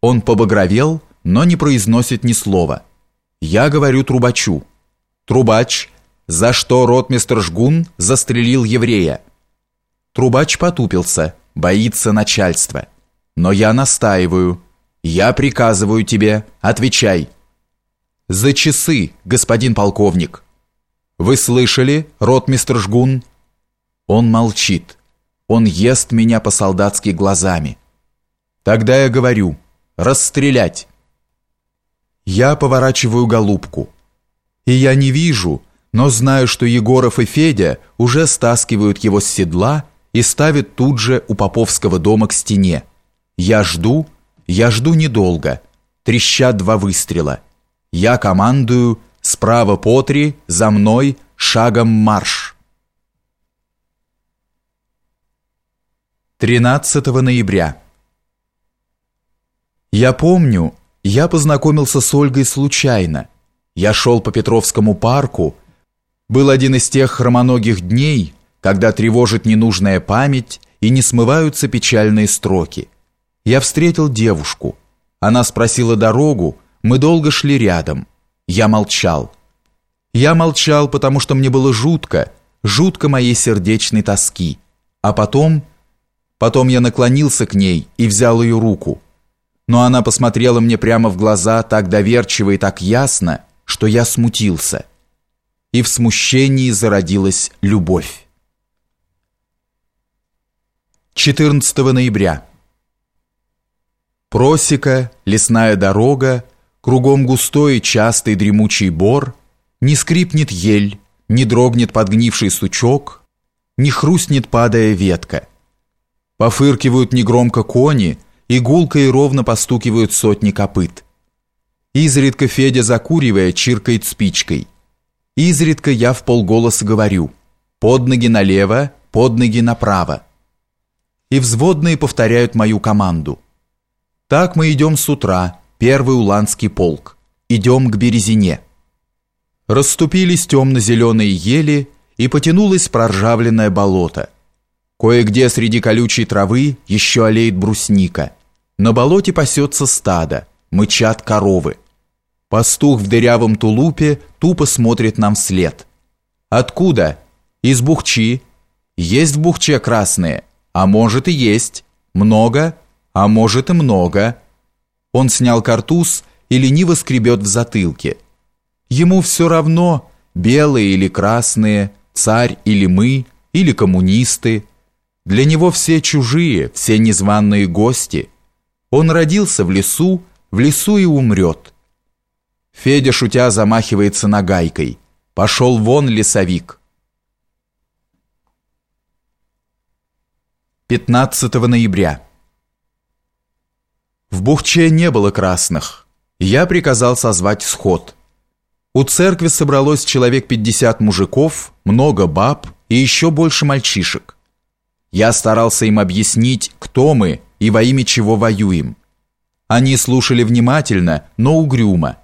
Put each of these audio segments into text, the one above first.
Он побагровел, но не произносит ни слова. Я говорю трубачу. Трубач, за что ротмистр Жгун застрелил еврея? Трубач потупился, боится начальства. Но я настаиваю. Я приказываю тебе, отвечай. За часы, господин полковник. Вы слышали, ротмистр Жгун? Он молчит. Он ест меня по-солдатски глазами. Тогда я говорю, расстрелять. Я поворачиваю голубку. И я не вижу, но знаю, что Егоров и Федя уже стаскивают его с седла и ставят тут же у Поповского дома к стене. Я жду, я жду недолго. Трещат два выстрела. Я командую справа по три, за мной, шагом марш. 13 ноября. Я помню, я познакомился с Ольгой случайно. Я шел по Петровскому парку. Был один из тех хромоногих дней, когда тревожит ненужная память и не смываются печальные строки. Я встретил девушку. Она спросила дорогу, мы долго шли рядом. Я молчал. Я молчал, потому что мне было жутко, жутко моей сердечной тоски. А потом Потом я наклонился к ней и взял ее руку. Но она посмотрела мне прямо в глаза так доверчиво и так ясно, что я смутился. И в смущении зародилась любовь. 14 ноября. Просека, лесная дорога, кругом густой и частый дремучий бор, не скрипнет ель, не дрогнет подгнивший сучок, не хрустнет падая ветка. Пофыркивают негромко кони, и гулко и ровно постукивают сотни копыт. Изредка Федя, закуривая, чиркает спичкой. Изредка я в полголоса говорю «под ноги налево, под ноги направо». И взводные повторяют мою команду. Так мы идем с утра, первый уланский полк. Идем к Березине. Расступились темно-зеленые ели, и потянулось проржавленное болото – Кое-где среди колючей травы еще олеет брусника. На болоте пасется стадо, мычат коровы. Пастух в дырявом тулупе тупо смотрит нам вслед. Откуда? Из Бухчи. Есть в Бухче красные, а может и есть. Много, а может и много. Он снял картуз и лениво скребет в затылке. Ему все равно, белые или красные, царь или мы, или коммунисты, для него все чужие, все незваные гости. Он родился в лесу, в лесу и умрет. Федя, шутя, замахивается нагайкой. Пошел вон, лесовик. 15 ноября. В Бухче не было красных. Я приказал созвать сход. У церкви собралось человек 50 мужиков, много баб и еще больше мальчишек. Я старался им объяснить, кто мы и во имя чего воюем. Они слушали внимательно, но угрюмо.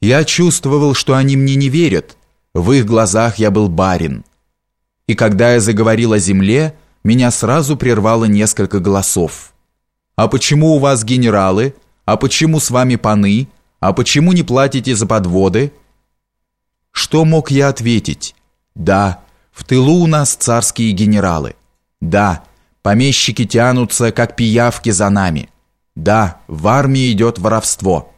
Я чувствовал, что они мне не верят. В их глазах я был барин. И когда я заговорил о земле, меня сразу прервало несколько голосов. «А почему у вас генералы? А почему с вами паны? А почему не платите за подводы?» Что мог я ответить? «Да, в тылу у нас царские генералы». Да, помещики тянутся, как пиявки за нами. Да, в армии идет воровство.